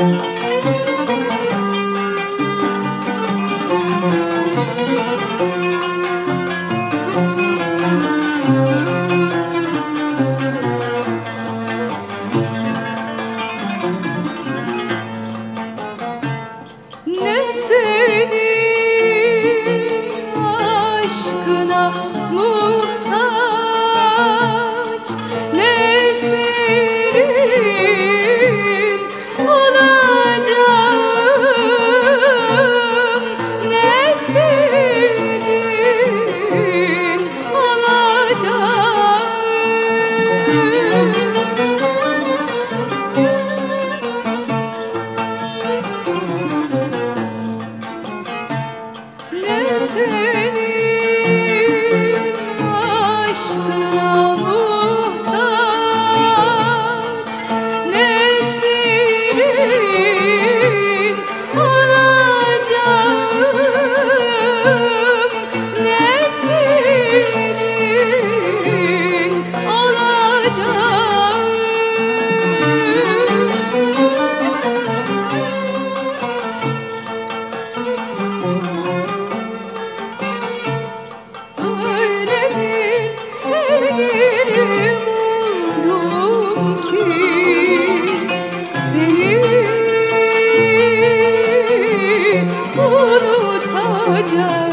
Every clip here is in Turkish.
Ne senin thank you Hoca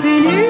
Seni